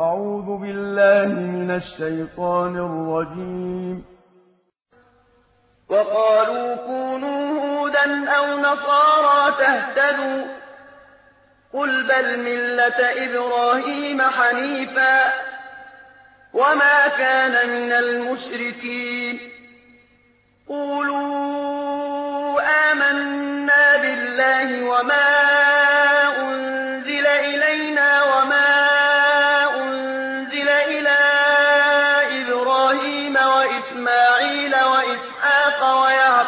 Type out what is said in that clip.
أعوذ بالله من الشيطان الرجيم. وقالوا كونوا هودا أو نصارى تهتدوا. قل بل ملة إبراهيم حنيفا. وما كان من المشركين. قولوا آمنا بالله وما